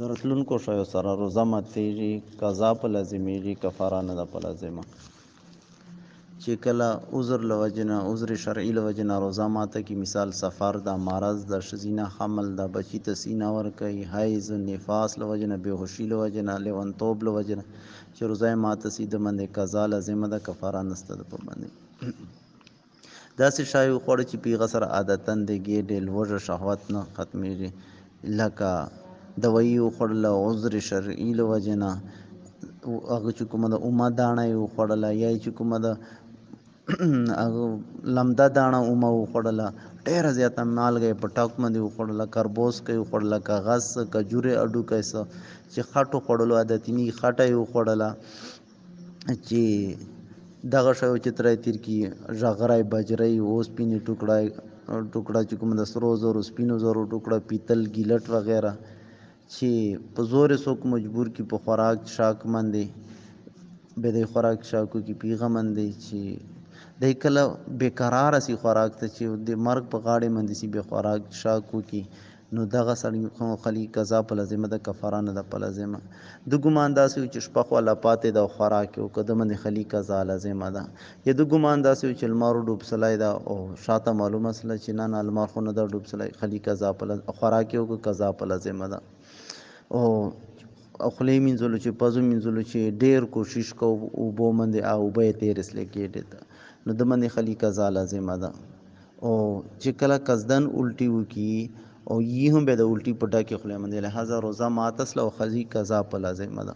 درتلونکو شایو سره روزه ماتېږي قضا په لازمیږي کفاره نه ده په لازمه. چې کله عذر له وجې عذر شرعي له وجې نه روزه ماته کې مثال سفر ده، مرض ده ښځینه حمل ده، بچي ته سینه ورکوي، حیض، نفاس له وجې نه، بېهوشي له وجې نه، لیونتوب له وجې نه. چې روزه یې ماته سي، د باندې قضا لازمه ده کفاره نسته ده په باندې. داسې شای وخوړه چې پیغه سره عادتا د ګېډې لوږه، شهوت نه ختمېږي. لکه دوایي وخوړله عذر شرعي له وجې نه هغه چې کومه د اومه داڼه یې وخوړله یا چې کومه د هغه لمده داڼه اومه وخوړله ډېره زیاته مالګه یې په ټاک باندې وخوړله کربوس که یې وخوړله کاغذ کجورې هډوکی څه چې خټو خوړلو عادتي نه خټه یې وخوړله چې دغه شی چې ترای تیر کی ژغرای بجرای اوسپینې ټوکړه ټوکړه چې کوم د سرو زرو سپینو زرو ټوکړه پیتل ګیلټ وغیرہ. چې په زور څوک مجبور کی په خوراک شاک مندي به د خوراک شاکو کی پیغه مندي چې د کله بیقرار سی خوراک ته چې د مرګ په غاړه مندي سی به خوراک شاکو کی نو دغه سړی خو خلی قضا په لازمه د کفاره نه د په لازمه د ګمان داسې چې شپه خو پاتې د خوراک او قدم د خلی قضا لازمه ده یا د ګمان داسې چې المار ډوب سلای دا او شاته معلومه سره چې نه نه المار خو نه د ډوب سلای خلی قضا په خوراک او قضا په لازمه ده او خلی منځلو چې پزو منځلو چې ډیر کوشش کو او بو مند او به تیر اسله کېټه نو د من خلی قضا لازمه ده او چې کله قصدن الټي وکي او یی هم به د الټي پټا کې مند له هزار روزه ماتس لو خزی قضا په لازم ده